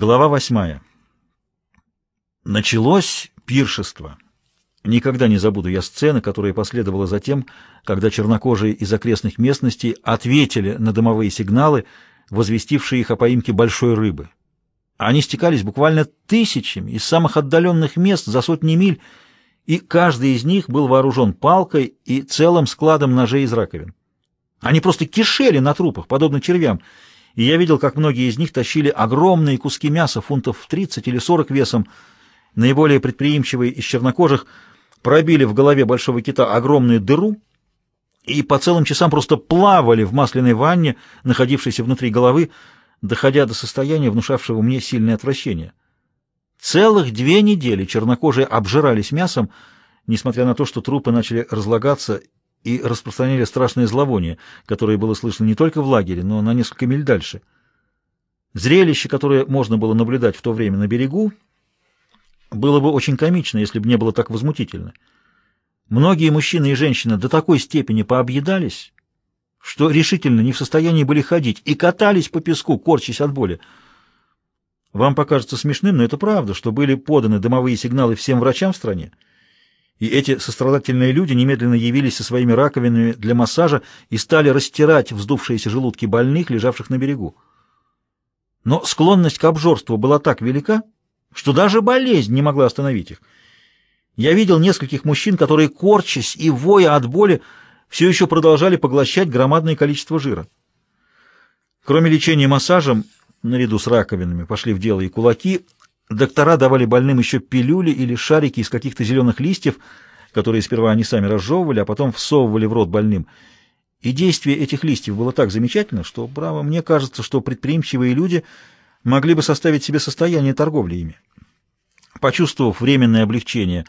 Глава восьмая. Началось пиршество. Никогда не забуду я сцены, которая последовала за тем, когда чернокожие из окрестных местностей ответили на дымовые сигналы, возвестившие их о поимке большой рыбы. Они стекались буквально тысячами из самых отдаленных мест за сотни миль, и каждый из них был вооружен палкой и целым складом ножей из раковин. Они просто кишели на трупах, подобно червям, и я видел, как многие из них тащили огромные куски мяса, фунтов 30 или 40 весом. Наиболее предприимчивые из чернокожих пробили в голове большого кита огромную дыру и по целым часам просто плавали в масляной ванне, находившейся внутри головы, доходя до состояния, внушавшего мне сильное отвращение. Целых две недели чернокожие обжирались мясом, несмотря на то, что трупы начали разлагаться и распространяли страшное зловоние, которое было слышно не только в лагере, но на несколько миль дальше. Зрелище, которое можно было наблюдать в то время на берегу, было бы очень комично, если бы не было так возмутительно. Многие мужчины и женщины до такой степени пообъедались, что решительно не в состоянии были ходить и катались по песку, корчась от боли. Вам покажется смешным, но это правда, что были поданы дымовые сигналы всем врачам в стране, и эти сострадательные люди немедленно явились со своими раковинами для массажа и стали растирать вздувшиеся желудки больных, лежавших на берегу. Но склонность к обжорству была так велика, что даже болезнь не могла остановить их. Я видел нескольких мужчин, которые, корчась и воя от боли, все еще продолжали поглощать громадное количество жира. Кроме лечения массажем, наряду с раковинами пошли в дело и кулаки, Доктора давали больным еще пилюли или шарики из каких-то зеленых листьев, которые сперва они сами разжевывали, а потом всовывали в рот больным. И действие этих листьев было так замечательно, что, право, мне кажется, что предприимчивые люди могли бы составить себе состояние торговли ими. Почувствовав временное облегчение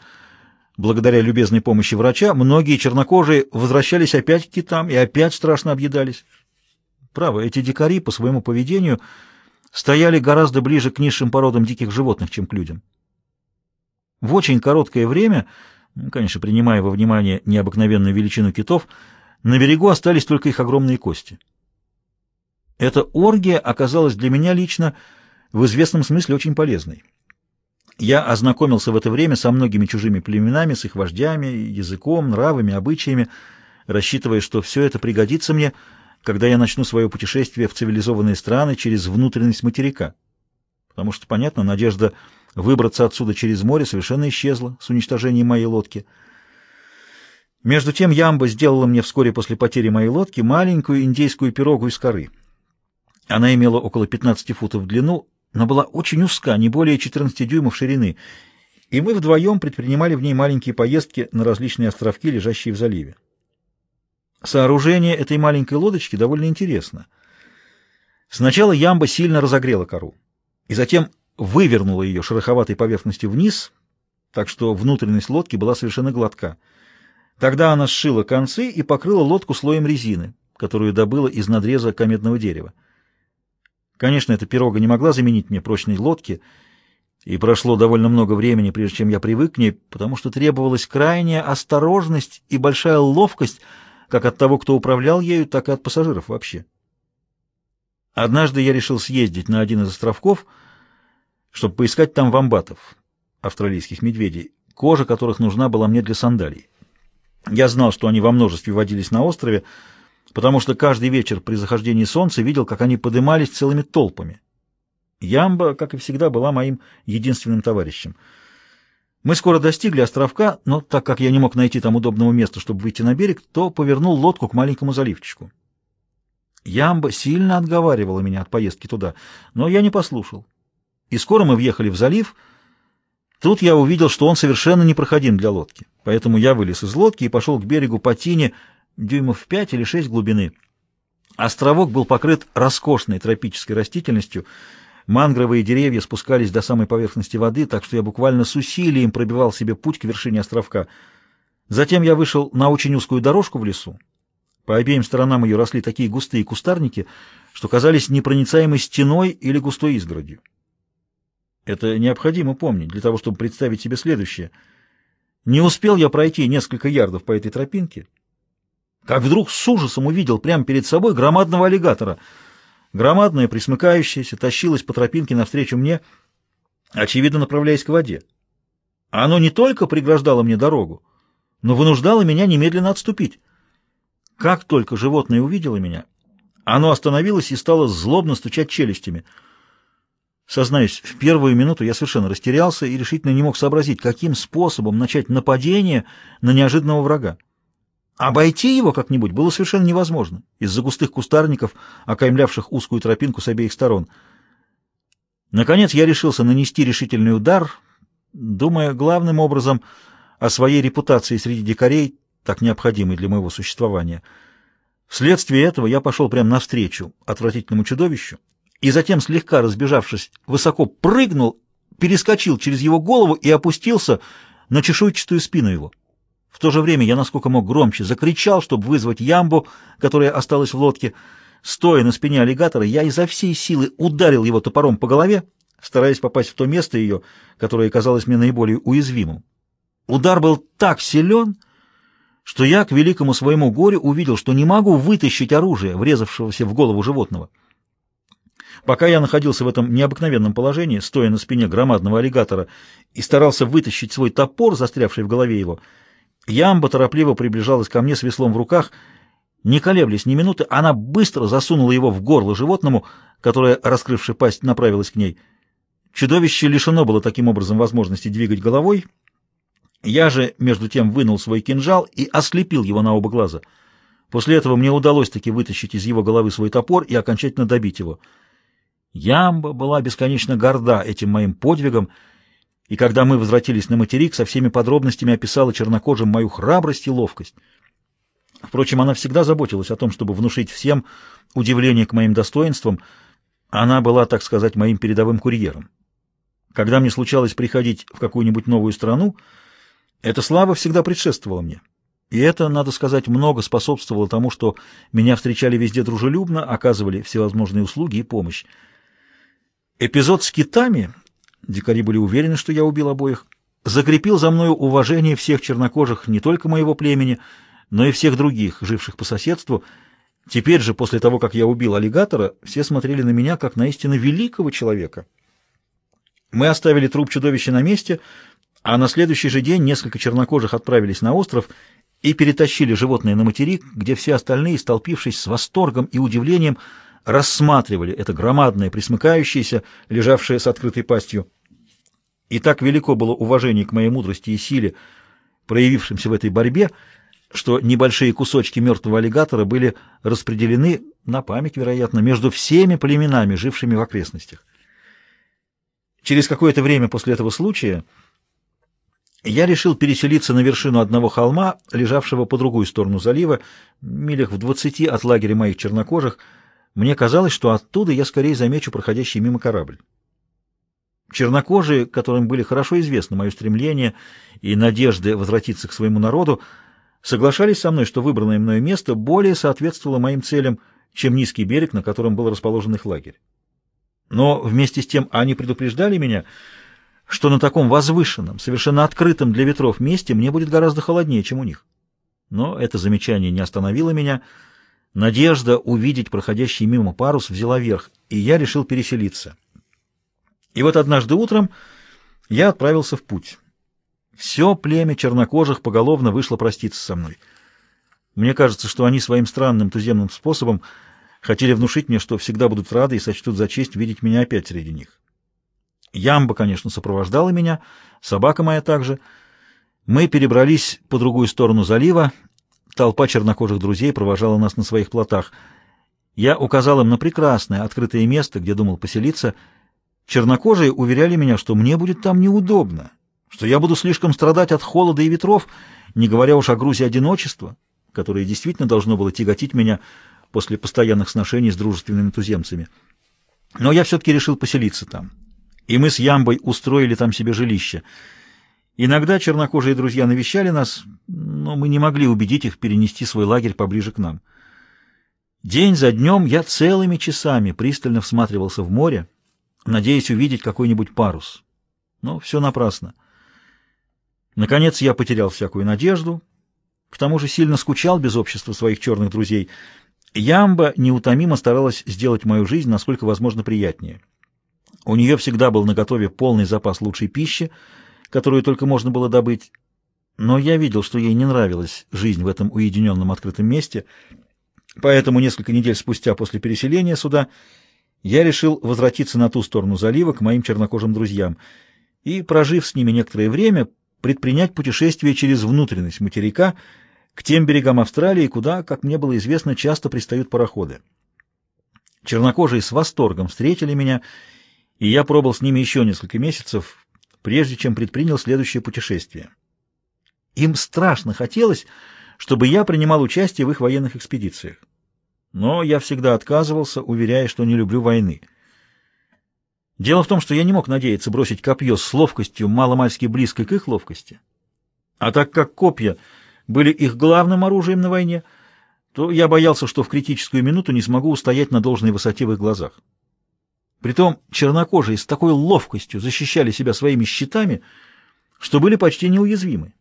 благодаря любезной помощи врача, многие чернокожие возвращались опять к китам и опять страшно объедались. Право, эти дикари по своему поведению – стояли гораздо ближе к низшим породам диких животных, чем к людям. В очень короткое время, ну, конечно, принимая во внимание необыкновенную величину китов, на берегу остались только их огромные кости. Эта оргия оказалась для меня лично в известном смысле очень полезной. Я ознакомился в это время со многими чужими племенами, с их вождями, языком, нравами, обычаями, рассчитывая, что все это пригодится мне – когда я начну свое путешествие в цивилизованные страны через внутренность материка. Потому что, понятно, надежда выбраться отсюда через море совершенно исчезла с уничтожением моей лодки. Между тем Ямба сделала мне вскоре после потери моей лодки маленькую индейскую пирогу из коры. Она имела около 15 футов в длину, но была очень узка, не более 14 дюймов ширины, и мы вдвоем предпринимали в ней маленькие поездки на различные островки, лежащие в заливе. Сооружение этой маленькой лодочки довольно интересно. Сначала ямба сильно разогрела кору, и затем вывернула ее шероховатой поверхностью вниз, так что внутренность лодки была совершенно гладка. Тогда она сшила концы и покрыла лодку слоем резины, которую добыла из надреза кометного дерева. Конечно, эта пирога не могла заменить мне прочной лодки, и прошло довольно много времени, прежде чем я привык к ней, потому что требовалась крайняя осторожность и большая ловкость — как от того, кто управлял ею, так и от пассажиров вообще. Однажды я решил съездить на один из островков, чтобы поискать там вамбатов, австралийских медведей, кожа которых нужна была мне для сандалий. Я знал, что они во множестве водились на острове, потому что каждый вечер при захождении солнца видел, как они подымались целыми толпами. Ямба, как и всегда, была моим единственным товарищем — мы скоро достигли островка, но так как я не мог найти там удобного места, чтобы выйти на берег, то повернул лодку к маленькому заливчику. Ямба сильно отговаривала меня от поездки туда, но я не послушал. И скоро мы въехали в залив. Тут я увидел, что он совершенно непроходим для лодки. Поэтому я вылез из лодки и пошел к берегу по тине дюймов пять или шесть глубины. Островок был покрыт роскошной тропической растительностью — Мангровые деревья спускались до самой поверхности воды, так что я буквально с усилием пробивал себе путь к вершине островка. Затем я вышел на очень узкую дорожку в лесу. По обеим сторонам ее росли такие густые кустарники, что казались непроницаемой стеной или густой изгородью. Это необходимо помнить для того, чтобы представить себе следующее. Не успел я пройти несколько ярдов по этой тропинке, как вдруг с ужасом увидел прямо перед собой громадного аллигатора — громадное, присмыкающееся, тащилось по тропинке навстречу мне, очевидно, направляясь к воде. Оно не только преграждало мне дорогу, но вынуждало меня немедленно отступить. Как только животное увидело меня, оно остановилось и стало злобно стучать челюстями. Сознаюсь, в первую минуту я совершенно растерялся и решительно не мог сообразить, каким способом начать нападение на неожиданного врага. Обойти его как-нибудь было совершенно невозможно из-за густых кустарников, окаймлявших узкую тропинку с обеих сторон. Наконец я решился нанести решительный удар, думая главным образом о своей репутации среди дикарей, так необходимой для моего существования. Вследствие этого я пошел прямо навстречу отвратительному чудовищу и затем, слегка разбежавшись, высоко прыгнул, перескочил через его голову и опустился на чешуйчатую спину его. В то же время я, насколько мог, громче закричал, чтобы вызвать ямбу, которая осталась в лодке. Стоя на спине аллигатора, я изо всей силы ударил его топором по голове, стараясь попасть в то место ее, которое казалось мне наиболее уязвимым. Удар был так силен, что я, к великому своему горю, увидел, что не могу вытащить оружие, врезавшегося в голову животного. Пока я находился в этом необыкновенном положении, стоя на спине громадного аллигатора, и старался вытащить свой топор, застрявший в голове его, Ямба торопливо приближалась ко мне с веслом в руках. Не колеблясь ни минуты, она быстро засунула его в горло животному, которое, раскрывши пасть, направилось к ней. Чудовище лишено было таким образом возможности двигать головой. Я же, между тем, вынул свой кинжал и ослепил его на оба глаза. После этого мне удалось таки вытащить из его головы свой топор и окончательно добить его. Ямба была бесконечно горда этим моим подвигом, и когда мы возвратились на материк, со всеми подробностями описала чернокожим мою храбрость и ловкость. Впрочем, она всегда заботилась о том, чтобы внушить всем удивление к моим достоинствам. Она была, так сказать, моим передовым курьером. Когда мне случалось приходить в какую-нибудь новую страну, эта слава всегда предшествовала мне. И это, надо сказать, много способствовало тому, что меня встречали везде дружелюбно, оказывали всевозможные услуги и помощь. Эпизод с китами дикари были уверены, что я убил обоих, закрепил за мною уважение всех чернокожих не только моего племени, но и всех других, живших по соседству. Теперь же, после того, как я убил аллигатора, все смотрели на меня, как на истинно великого человека. Мы оставили труп чудовища на месте, а на следующий же день несколько чернокожих отправились на остров и перетащили животное на материк, где все остальные, столпившись с восторгом и удивлением, рассматривали это громадное, присмыкающееся, лежавшее с открытой пастью. И так велико было уважение к моей мудрости и силе, проявившимся в этой борьбе, что небольшие кусочки мертвого аллигатора были распределены, на память, вероятно, между всеми племенами, жившими в окрестностях. Через какое-то время после этого случая я решил переселиться на вершину одного холма, лежавшего по другую сторону залива, милях в двадцати от лагеря моих чернокожих, мне казалось, что оттуда я скорее замечу проходящий мимо корабль. Чернокожие, которым были хорошо известны мое стремление и надежды возвратиться к своему народу, соглашались со мной, что выбранное мною место более соответствовало моим целям, чем низкий берег, на котором был расположен их лагерь. Но вместе с тем они предупреждали меня, что на таком возвышенном, совершенно открытом для ветров месте мне будет гораздо холоднее, чем у них. Но это замечание не остановило меня, — Надежда увидеть проходящий мимо парус взяла верх, и я решил переселиться. И вот однажды утром я отправился в путь. Все племя чернокожих поголовно вышло проститься со мной. Мне кажется, что они своим странным туземным способом хотели внушить мне, что всегда будут рады и сочтут за честь видеть меня опять среди них. Ямба, конечно, сопровождала меня, собака моя также. Мы перебрались по другую сторону залива Толпа чернокожих друзей провожала нас на своих плотах. Я указал им на прекрасное, открытое место, где думал поселиться. Чернокожие уверяли меня, что мне будет там неудобно, что я буду слишком страдать от холода и ветров, не говоря уж о грузе одиночества, которое действительно должно было тяготить меня после постоянных сношений с дружественными туземцами. Но я все-таки решил поселиться там, и мы с Ямбой устроили там себе жилище — Иногда чернокожие друзья навещали нас, но мы не могли убедить их перенести свой лагерь поближе к нам. День за днем я целыми часами пристально всматривался в море, надеясь увидеть какой-нибудь парус. Но все напрасно. Наконец я потерял всякую надежду, к тому же сильно скучал без общества своих черных друзей. Ямба неутомимо старалась сделать мою жизнь насколько возможно приятнее. У нее всегда был наготове полный запас лучшей пищи, которую только можно было добыть, но я видел, что ей не нравилась жизнь в этом уединенном открытом месте, поэтому несколько недель спустя после переселения сюда я решил возвратиться на ту сторону залива к моим чернокожим друзьям и, прожив с ними некоторое время, предпринять путешествие через внутренность материка к тем берегам Австралии, куда, как мне было известно, часто пристают пароходы. Чернокожие с восторгом встретили меня, и я пробыл с ними еще несколько месяцев, прежде чем предпринял следующее путешествие. Им страшно хотелось, чтобы я принимал участие в их военных экспедициях. Но я всегда отказывался, уверяя, что не люблю войны. Дело в том, что я не мог надеяться бросить копье с ловкостью маломальски близкой к их ловкости. А так как копья были их главным оружием на войне, то я боялся, что в критическую минуту не смогу устоять на должной высоте в их глазах. Притом чернокожие с такой ловкостью защищали себя своими щитами, что были почти неуязвимы.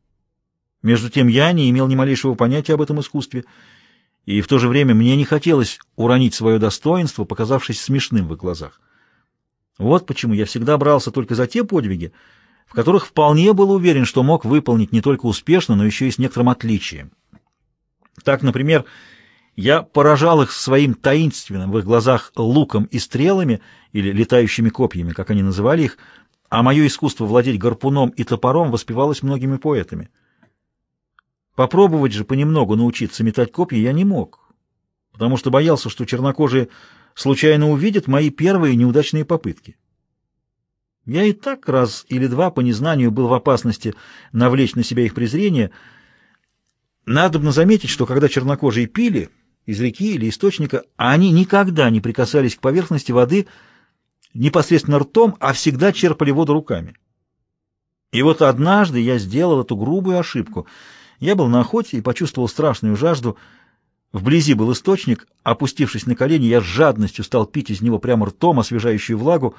Между тем я не имел ни малейшего понятия об этом искусстве, и в то же время мне не хотелось уронить свое достоинство, показавшись смешным в их глазах. Вот почему я всегда брался только за те подвиги, в которых вполне был уверен, что мог выполнить не только успешно, но еще и с некоторым отличием. Так, например, я поражал их своим таинственным в их глазах луком и стрелами, или летающими копьями, как они называли их, а мое искусство владеть гарпуном и топором воспевалось многими поэтами. Попробовать же понемногу научиться метать копья я не мог, потому что боялся, что чернокожие случайно увидят мои первые неудачные попытки. Я и так раз или два по незнанию был в опасности навлечь на себя их презрение. Надобно заметить, что когда чернокожие пили из реки или источника, они никогда не прикасались к поверхности воды непосредственно ртом, а всегда черпали воду руками. И вот однажды я сделал эту грубую ошибку. Я был на охоте и почувствовал страшную жажду — Вблизи был источник, опустившись на колени, я с жадностью стал пить из него прямо ртом освежающую влагу.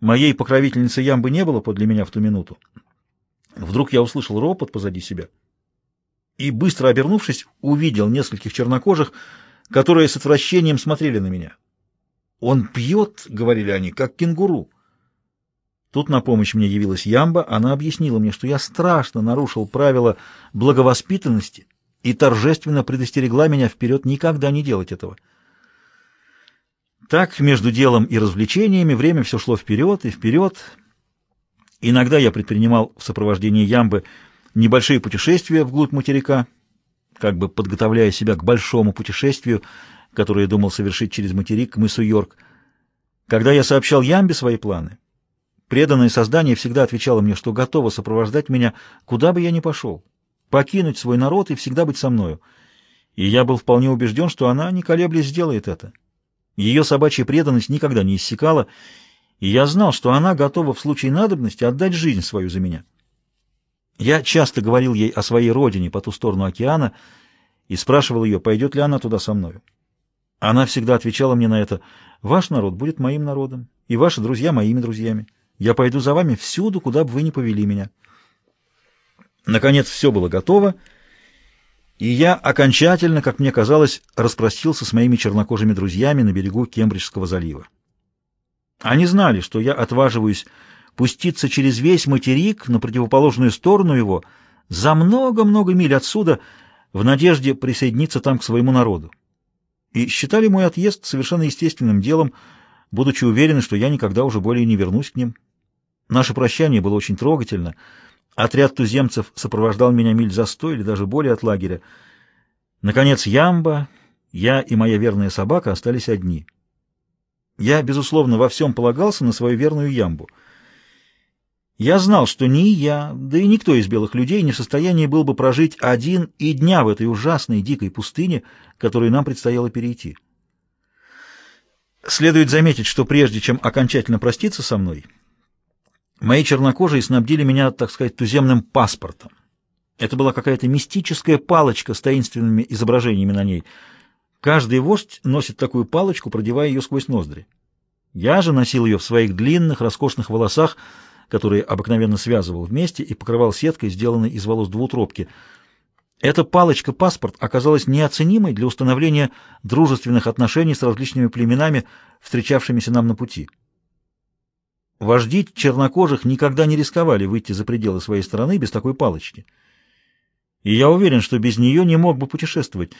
Моей покровительницы ямбы не было подле меня в ту минуту. Вдруг я услышал ропот позади себя и, быстро обернувшись, увидел нескольких чернокожих, которые с отвращением смотрели на меня. «Он пьет», — говорили они, — «как кенгуру». Тут на помощь мне явилась Ямба, она объяснила мне, что я страшно нарушил правила благовоспитанности и торжественно предостерегла меня вперед никогда не делать этого. Так, между делом и развлечениями, время все шло вперед и вперед. Иногда я предпринимал в сопровождении Ямбы небольшие путешествия вглубь материка, как бы подготовляя себя к большому путешествию, которое я думал совершить через материк к мысу Йорк. Когда я сообщал Ямбе свои планы, преданное создание всегда отвечало мне, что готово сопровождать меня, куда бы я ни пошел покинуть свой народ и всегда быть со мною. И я был вполне убежден, что она, не колеблясь, сделает это. Ее собачья преданность никогда не иссякала, и я знал, что она готова в случае надобности отдать жизнь свою за меня. Я часто говорил ей о своей родине по ту сторону океана и спрашивал ее, пойдет ли она туда со мною. Она всегда отвечала мне на это, «Ваш народ будет моим народом, и ваши друзья моими друзьями. Я пойду за вами всюду, куда бы вы ни повели меня». Наконец все было готово, и я окончательно, как мне казалось, распростился с моими чернокожими друзьями на берегу Кембриджского залива. Они знали, что я отваживаюсь пуститься через весь материк на противоположную сторону его за много-много миль отсюда в надежде присоединиться там к своему народу. И считали мой отъезд совершенно естественным делом, будучи уверены, что я никогда уже более не вернусь к ним. Наше прощание было очень трогательно — Отряд туземцев сопровождал меня миль за сто или даже более от лагеря. Наконец, Ямба, я и моя верная собака остались одни. Я, безусловно, во всем полагался на свою верную Ямбу. Я знал, что ни я, да и никто из белых людей не в состоянии был бы прожить один и дня в этой ужасной дикой пустыне, которую нам предстояло перейти. Следует заметить, что прежде чем окончательно проститься со мной, Мои чернокожие снабдили меня, так сказать, туземным паспортом. Это была какая-то мистическая палочка с таинственными изображениями на ней. Каждый вождь носит такую палочку, продевая ее сквозь ноздри. Я же носил ее в своих длинных, роскошных волосах, которые обыкновенно связывал вместе и покрывал сеткой, сделанной из волос двутробки. Эта палочка-паспорт оказалась неоценимой для установления дружественных отношений с различными племенами, встречавшимися нам на пути. Вожди чернокожих никогда не рисковали выйти за пределы своей страны без такой палочки. И я уверен, что без нее не мог бы путешествовать,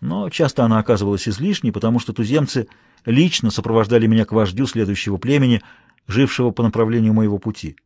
но часто она оказывалась излишней, потому что туземцы лично сопровождали меня к вождю следующего племени, жившего по направлению моего пути.